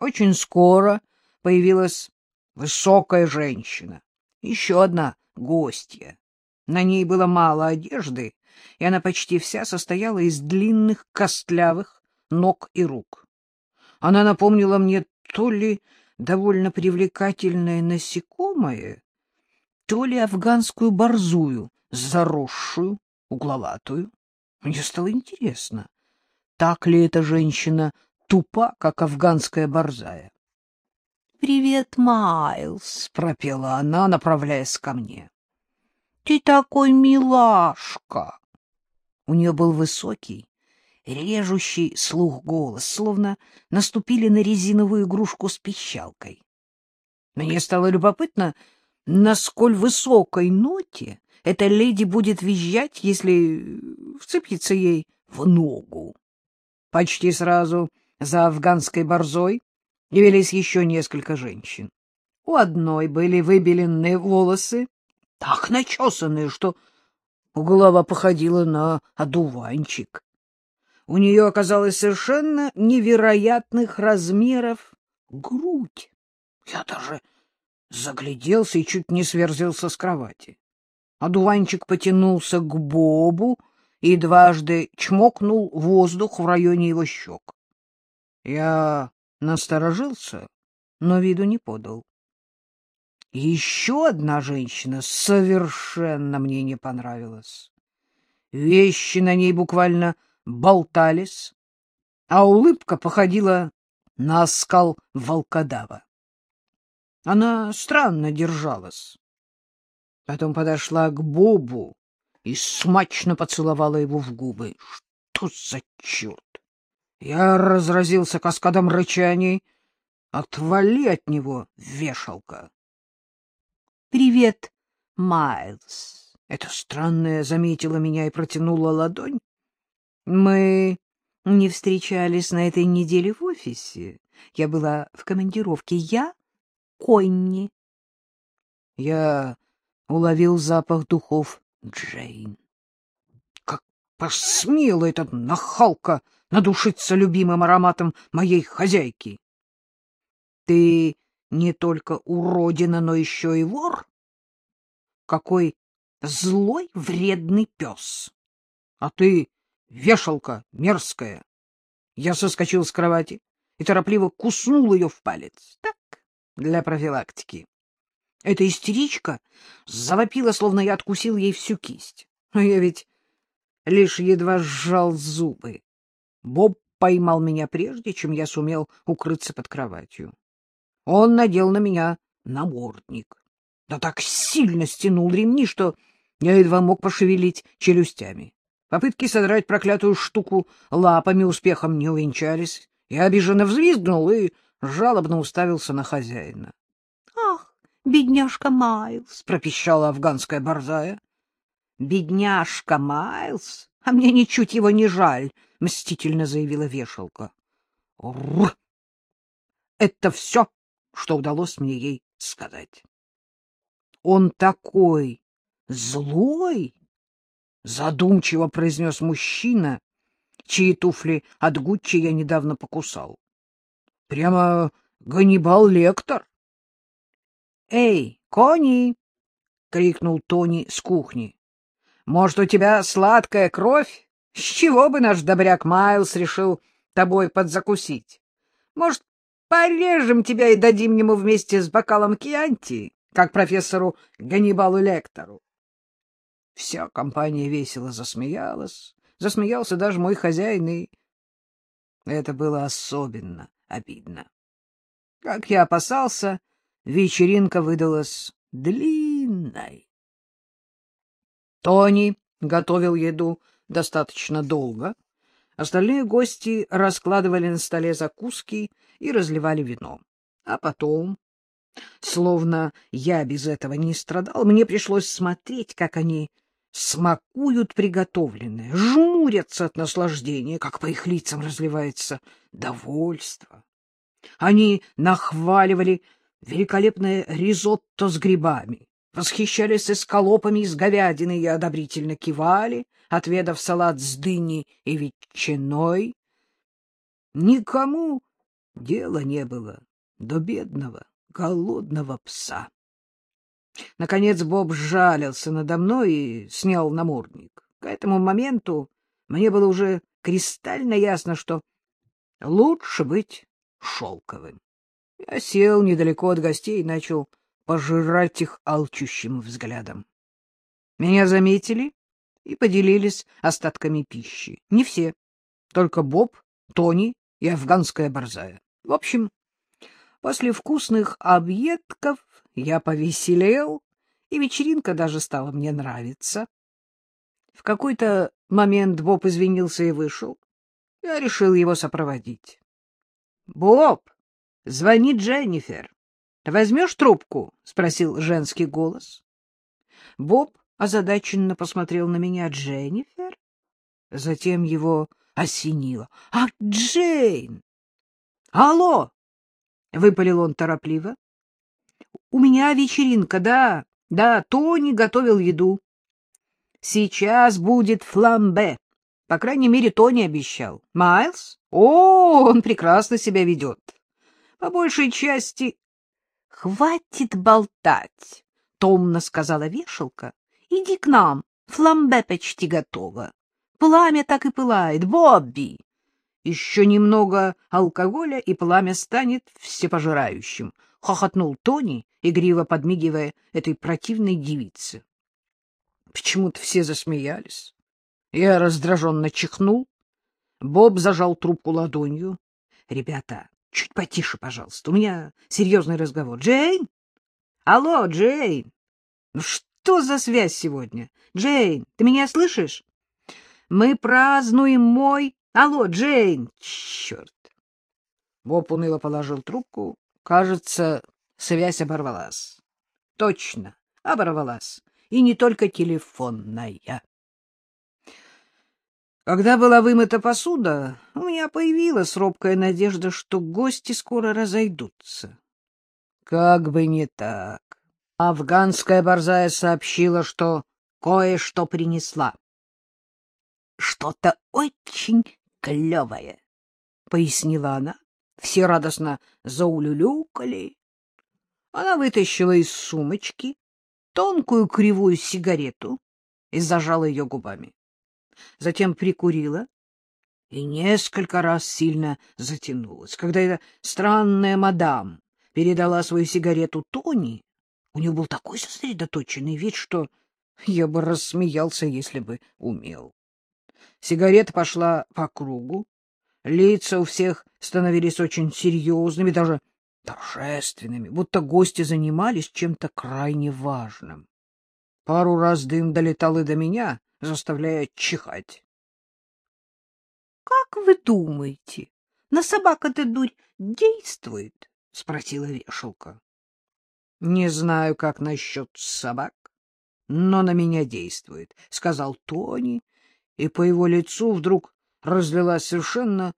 Очень скоро появилась высокая женщина, еще одна гостья. На ней было мало одежды, и она почти вся состояла из длинных костлявых ног и рук. Она напомнила мне то ли довольно привлекательное насекомое, то ли афганскую борзую, заросшую, угловатую. Мне стало интересно, так ли эта женщина тупа, как афганская борзая. — Привет, Майлз, — пропела она, направляясь ко мне. — Ты такой милашка! У нее был высокий, режущий слух голос, словно наступили на резиновую игрушку с пищалкой. Мне стало любопытно, на сколь высокой ноте эта леди будет визжать, если вцепиться ей в ногу. Почти сразу за афганской борзой явились еще несколько женщин. У одной были выбеленные волосы, так начесанные, что голова походила на одуванчик. У нее оказалась совершенно невероятных размеров грудь. Я даже загляделся и чуть не сверзился с кровати. Одуванчик потянулся к Бобу и дважды чмокнул воздух в районе его щек. Я насторожился, но виду не подал. Еще одна женщина совершенно мне не понравилась. Вещи на ней буквально болтались, а улыбка походила на оскал волкодава. Она странно держалась. Потом подошла к Бобу и смачно поцеловала его в губы. Что за черт? Я разразился каскадом рычаний. Отвали от него, вешалка. — Привет, Майлз. Это странное заметила меня и протянула ладонь. Мы не встречались на этой неделе в офисе. Я была в командировке. Я Конни. Я уловил запах духов Джейн. Как посмела эта нахалка надушиться любимым ароматом моей хозяйки! Ты не только уродина, но еще и вор? Какой злой, вредный пес! А ты вешалка мерзкая! Я соскочил с кровати и торопливо куснул ее в палец. Так, для профилактики. Эта истеричка завопила, словно я откусил ей всю кисть. А я ведь лишь едва сжал зубы. Боб поймал меня прежде, чем я сумел укрыться под кроватью. Он надел на меня намордник. Да так сильно стянул ремни, что я едва мог пошевелить челюстями. Попытки содрать проклятую штуку лапами успехом не увенчались. Я обиженно взвизгнул и жалобно уставился на хозяина. — Ах, бедняжка Майлз! — пропищала афганская борзая. — Бедняжка Майлз? А мне ничуть его не жаль, — мстительно заявила вешалка. — Рур! Это все, что удалось мне ей сказать. — Он такой злой! — задумчиво произнес мужчина, чьи туфли от Гуччи я недавно покусал. Прямо Ганнибал Лектор. — Эй, кони! — крикнул Тони с кухни. — Может, у тебя сладкая кровь? С чего бы наш добряк Майлз решил тобой подзакусить? Может, порежем тебя и дадим ему вместе с бокалом кьянти, как профессору Ганнибалу Лектору? Вся компания весело засмеялась. Засмеялся даже мой хозяин, и это было особенно обидно. Как я опасался, вечеринка выдалась длинной. Тони готовил еду достаточно долго. Остальные гости раскладывали на столе закуски и разливали вино. А потом, словно я без этого не страдал, мне пришлось смотреть, как они смакуют приготовленное, жмурятся от наслаждения, как по их лицам разливается довольство. Они нахваливали великолепное ризотто с грибами, восхищались эскалопами из говядины и одобрительно кивали, отведав салат с дыней и ветчиной. Никому Дела не было до бедного, голодного пса. Наконец Боб сжалился надо мной и снял намордник. К этому моменту мне было уже кристально ясно, что лучше быть шелковым. Я сел недалеко от гостей и начал пожирать их алчущим взглядом. Меня заметили и поделились остатками пищи. Не все, только Боб, Тони и афганская борзая. В общем, после вкусных объедков я повеселел, и вечеринка даже стала мне нравиться. В какой-то момент Боб извинился и вышел. Я решил его сопроводить. — Боб, звонит Дженнифер. — Возьмешь трубку? — спросил женский голос. Боб озадаченно посмотрел на меня. — Дженнифер? Затем его осенило. — Ах, Джейн! — Алло! — выпалил он торопливо. — У меня вечеринка, да, да, Тони готовил еду. Сейчас будет фламбе. По крайней мере, Тони обещал. Майлз? О, он прекрасно себя ведет. По большей части... Хватит болтать, — томно сказала вешалка. Иди к нам, фламбе почти готово. Пламя так и пылает. Бобби! Еще немного алкоголя, и пламя станет всепожирающим, — хохотнул Тони, игриво подмигивая этой противной девице. Почему-то все засмеялись. Я раздраженно чихнул. Боб зажал трубку ладонью. — Ребята, чуть потише, пожалуйста. У меня серьезный разговор. Джейн? Алло, Джейн. Ну что за связь сегодня? Джейн, ты меня слышишь? Мы празднуем мой... Алло, Джейн. Черт. Боб уныло положил трубку. Кажется, связь оборвалась. Точно, оборвалась и не только телефонная. Когда была вымыта посуда, у меня появилась робкая надежда, что гости скоро разойдутся. Как бы не так. Афганская борзая сообщила, что кое-что принесла. Что-то очень клевое, — пояснила она. Все радостно заулюлюкали. Она вытащила из сумочки тонкую кривую сигарету и зажала ее губами. Затем прикурила и несколько раз сильно затянулась. Когда эта странная мадам передала свою сигарету Тони, у нее был такой сосредоточенный вид, что я бы рассмеялся, если бы умел. Сигарета пошла по кругу, лица у всех становились очень серьезными, даже торжественными, будто гости занимались чем-то крайне важным. Пару раз дым долетал и до меня, заставляя чихать. — Как вы думаете, на собак эта дурь действует? — спросила вешалка. — Не знаю, как насчет собак, но на меня действует, — сказал Тони, и по его лицу вдруг разлилась совершенно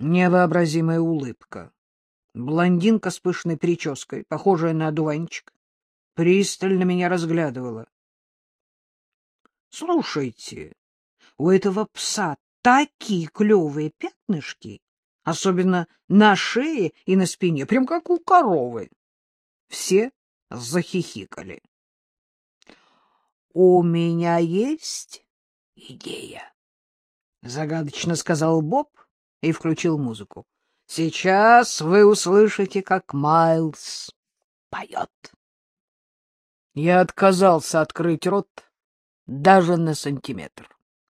невообразимая улыбка. Блондинка с пышной прической, похожая на одуванчик, пристально меня разглядывала. — Слушайте, у этого пса такие клевые пятнышки, особенно на шее и на спине, прям как у коровы. Все захихикали. — У меня есть идея, — загадочно сказал Боб и включил музыку. Сейчас вы услышите, как Майлз поет. Я отказался открыть рот даже на сантиметр.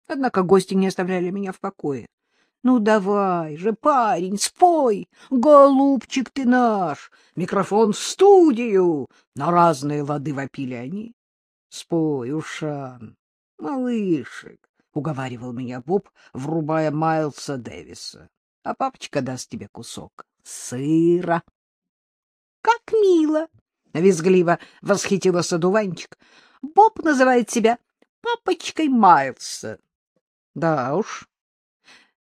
Однако гости не оставляли меня в покое. Ну, давай же, парень, спой, голубчик ты наш, микрофон в студию. На разные лады вопили они. Спой, Ушан, малышек, — уговаривал меня Боб, врубая Майлса Дэвиса а папочка даст тебе кусок сыра. — Как мило! — визгливо восхитилась одуванчик. — Боб называет себя папочкой Майлса. — Да уж,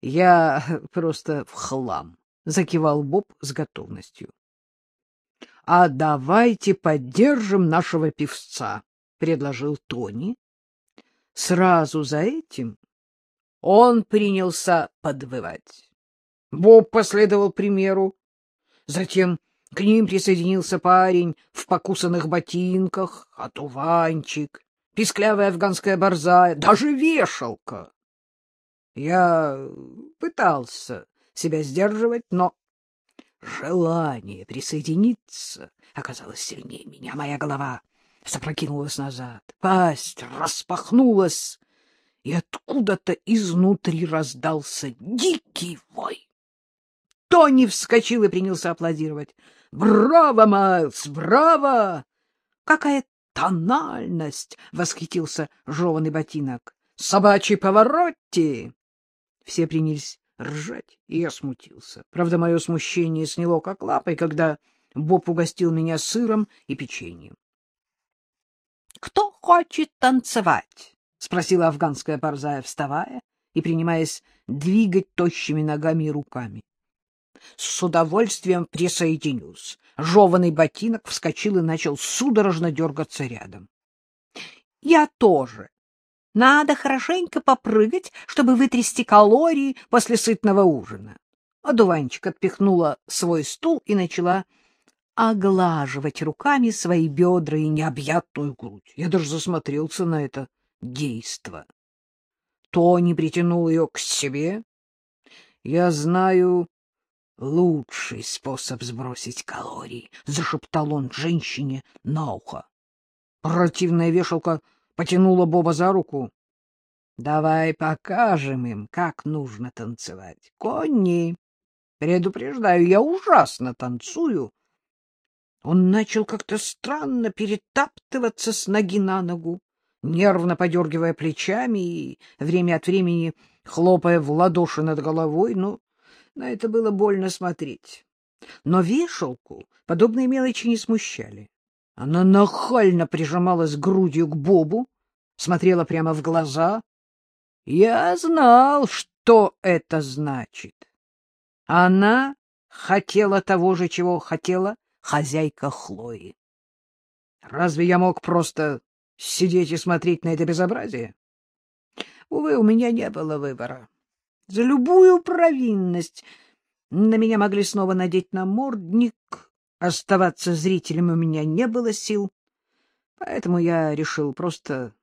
я просто в хлам, — закивал Боб с готовностью. — А давайте поддержим нашего певца, — предложил Тони. Сразу за этим он принялся подвывать. Боб последовал примеру. Затем к ним присоединился парень в покусанных ботинках, отуванчик, писклявая афганская борзая, даже вешалка. Я пытался себя сдерживать, но желание присоединиться оказалось сильнее меня. Моя голова запрокинулась назад, пасть распахнулась, и откуда-то изнутри раздался дикий вой. Тони вскочил и принялся аплодировать. «Браво, Майлз, браво!» «Какая тональность!» — восхитился жеванный ботинок. «Собачий поворотти!» Все принялись ржать, и я смутился. Правда, мое смущение сняло как лапой, когда Боб угостил меня сыром и печеньем. — Кто хочет танцевать? — спросила афганская борзая, вставая и принимаясь двигать тощими ногами и руками. — С удовольствием присоединюсь. Жеванный ботинок вскочил и начал судорожно дергаться рядом. — Я тоже, надо хорошенько попрыгать, чтобы вытрясти калории после сытного ужина. Одуванчик отпихнула свой стул и начала оглаживать руками свои бедра и необъятную грудь. Я даже засмотрелся на это действо. Тони притянул ее к себе. Я знаю лучший способ сбросить калории, — зашептал он женщине на ухо. Противная вешалка потянула Боба за руку. — Давай покажем им, как нужно танцевать. Конни, предупреждаю, я ужасно танцую. Он начал как-то странно перетаптываться с ноги на ногу, нервно подергивая плечами и время от времени хлопая в ладоши над головой, но на это было больно смотреть. Но вешалку подобные мелочи не смущали. Она нахально прижималась грудью к Бобу, смотрела прямо в глаза. Я знал, что это значит. Она хотела того же, чего хотела хозяйка Хлои. Разве я мог просто сидеть и смотреть на это безобразие? Увы, у меня не было выбора. За любую провинность на меня могли снова надеть намордник, Оставаться зрителем у меня не было сил, поэтому я решил просто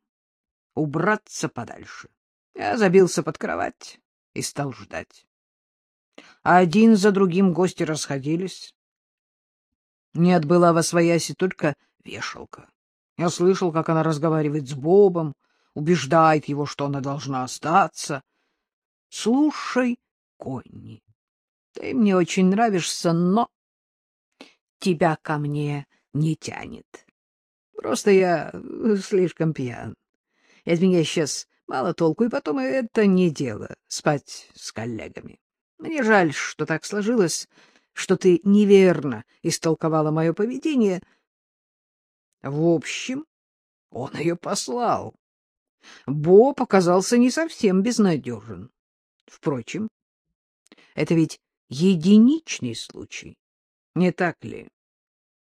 убраться подальше. Я забился под кровать и стал ждать. Один за другим гости расходились. Не отбыла во свояси только вешалка. Я слышал, как она разговаривает с Бобом, убеждает его, что она должна остаться. — Слушай, Конни, ты мне очень нравишься, но тебя ко мне не тянет. Просто я э, слишком пьян. От меня сейчас мало толку, и потом это не дело — спать с коллегами. Мне жаль, что так сложилось, что ты неверно истолковала мое поведение. В общем, он ее послал. Бо показался не совсем безнадежен. Впрочем, это ведь единичный случай. Не так ли?